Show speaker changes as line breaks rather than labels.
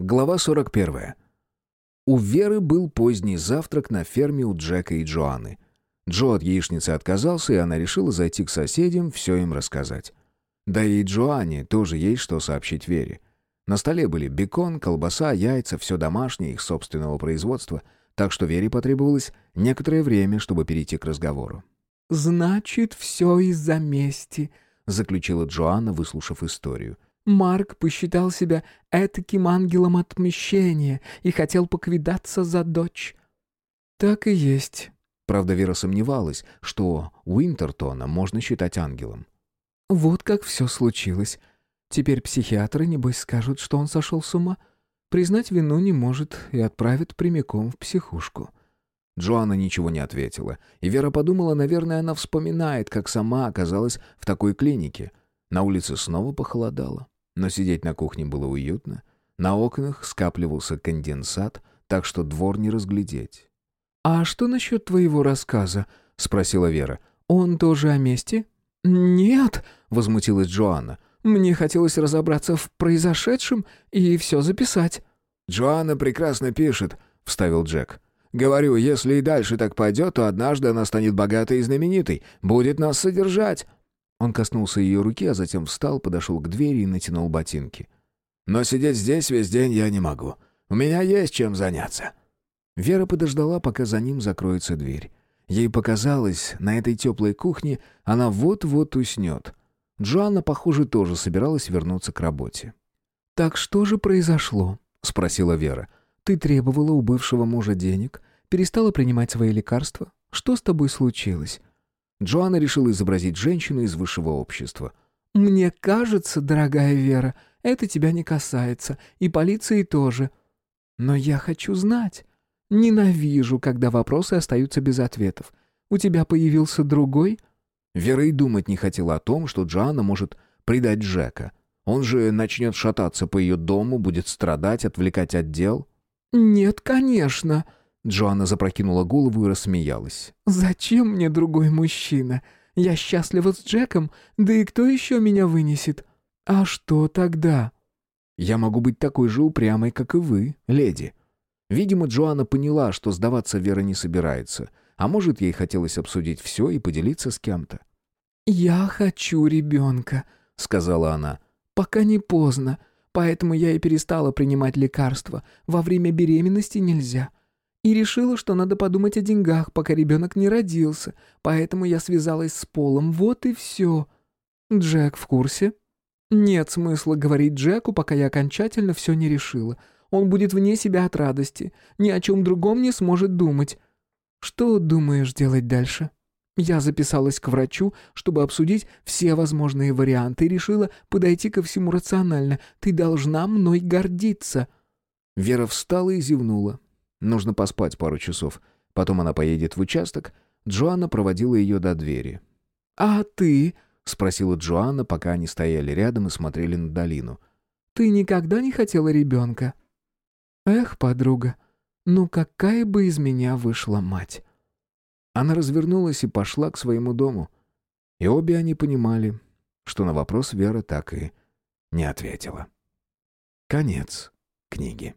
Глава 41. У Веры был поздний завтрак на ферме у Джека и Джоанны. Джо от яичницы отказался, и она решила зайти к соседям, все им рассказать. Да и Джоанне тоже есть что сообщить Вере. На столе были бекон, колбаса, яйца, все домашнее, их собственного производства, так что Вере потребовалось некоторое время, чтобы перейти к разговору.
«Значит, все из-за мести», —
заключила Джоанна, выслушав историю.
Марк посчитал себя этаким ангелом отмщения и хотел поквидаться за дочь. Так и есть.
Правда, Вера сомневалась, что Уинтертона можно считать ангелом.
Вот как все случилось. Теперь психиатры, небось, скажут, что он сошел с ума. Признать вину не может и отправят прямиком в психушку.
Джоанна ничего не ответила, и Вера подумала, наверное, она вспоминает, как сама оказалась в такой клинике. На улице снова похолодало, но сидеть на кухне было уютно. На окнах скапливался конденсат, так что двор не разглядеть.
«А что насчет твоего рассказа?» — спросила Вера. «Он тоже о месте?» «Нет», — возмутилась Джоанна. «Мне хотелось разобраться в произошедшем и все записать».
«Джоанна прекрасно пишет», — вставил Джек. «Говорю, если и дальше так пойдет, то однажды она станет богатой и знаменитой, будет нас содержать».
Он коснулся ее руки, а затем встал, подошел к двери и натянул ботинки.
«Но сидеть здесь весь день я не могу. У меня есть чем заняться».
Вера подождала, пока за ним закроется дверь. Ей показалось, на этой теплой кухне она вот-вот уснет. Джоанна, похоже, тоже собиралась вернуться к работе.
«Так что же произошло?» — спросила Вера. «Ты требовала у бывшего мужа денег, перестала принимать свои лекарства. Что с тобой случилось?»
Джоанна решила изобразить женщину из высшего общества.
«Мне кажется, дорогая Вера, это тебя не касается, и полиции тоже. Но я хочу знать, Ненавижу, когда вопросы остаются без ответов. У тебя появился другой?»
Вера и думать не хотела о том, что Джоанна может предать Джека. Он же начнет шататься по ее дому, будет страдать, отвлекать от дел.
«Нет, конечно».
Джоанна запрокинула голову и рассмеялась.
«Зачем мне другой мужчина? Я счастлива с Джеком, да и кто еще меня вынесет? А что тогда?»
«Я могу быть такой же упрямой, как и вы, леди», Видимо, Джоанна поняла, что сдаваться Вера не собирается, а может, ей хотелось обсудить все и поделиться с кем-то.
«Я хочу ребенка», — сказала она, — «пока не поздно, поэтому я и перестала принимать лекарства. Во время беременности нельзя. И решила, что надо подумать о деньгах, пока ребенок не родился, поэтому я связалась с Полом, вот и все. Джек в курсе?» «Нет смысла говорить Джеку, пока я окончательно все не решила. Он будет вне себя от радости, ни о чем другом не сможет думать. Что думаешь делать дальше? Я записалась к врачу, чтобы обсудить все возможные варианты и решила подойти ко всему рационально. Ты должна мной гордиться».
Вера встала и зевнула. Нужно поспать пару часов. Потом она поедет в участок. Джоанна проводила ее до двери.
«А ты?» — спросила
Джоанна, пока они стояли рядом и смотрели на долину.
«Ты никогда не хотела ребенка?» «Эх, подруга, ну какая бы из меня вышла мать!»
Она развернулась и пошла к своему дому. И обе они понимали, что на вопрос Вера так и не ответила. Конец книги.